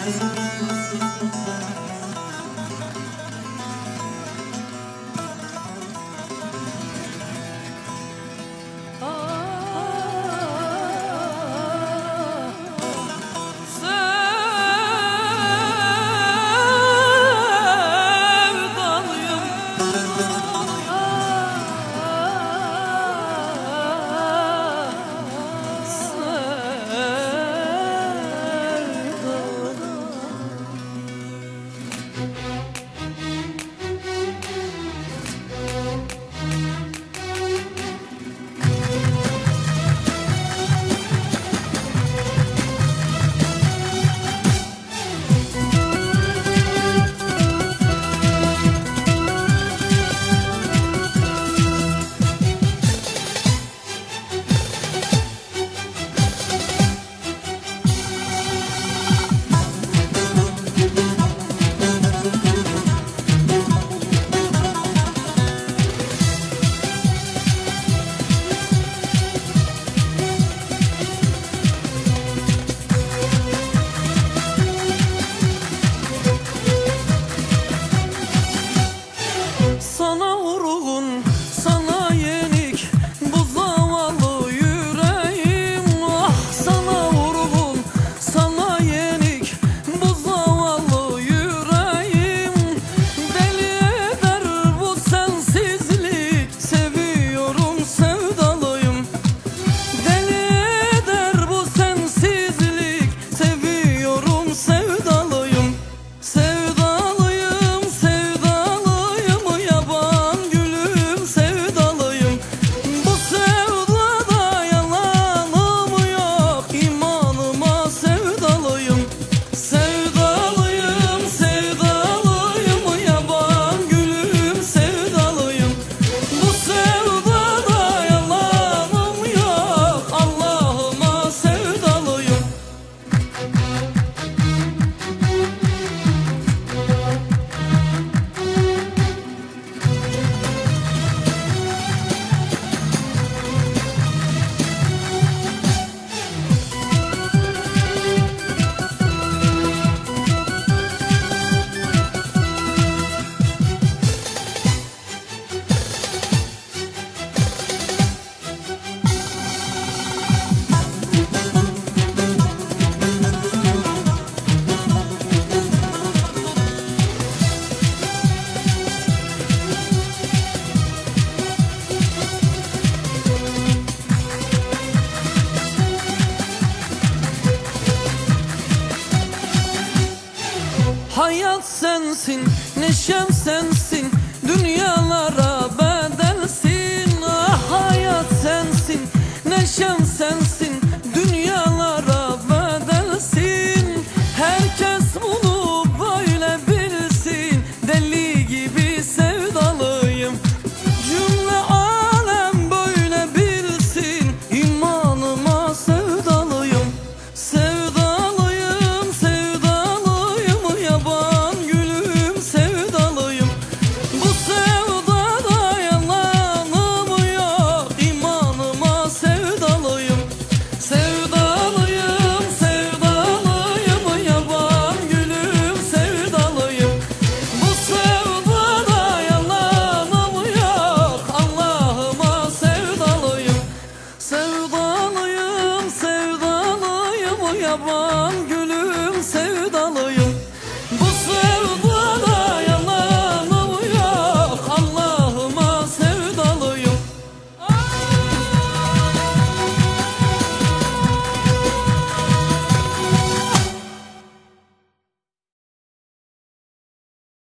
Música Hayat sensin, neşem sensin. Dünyalara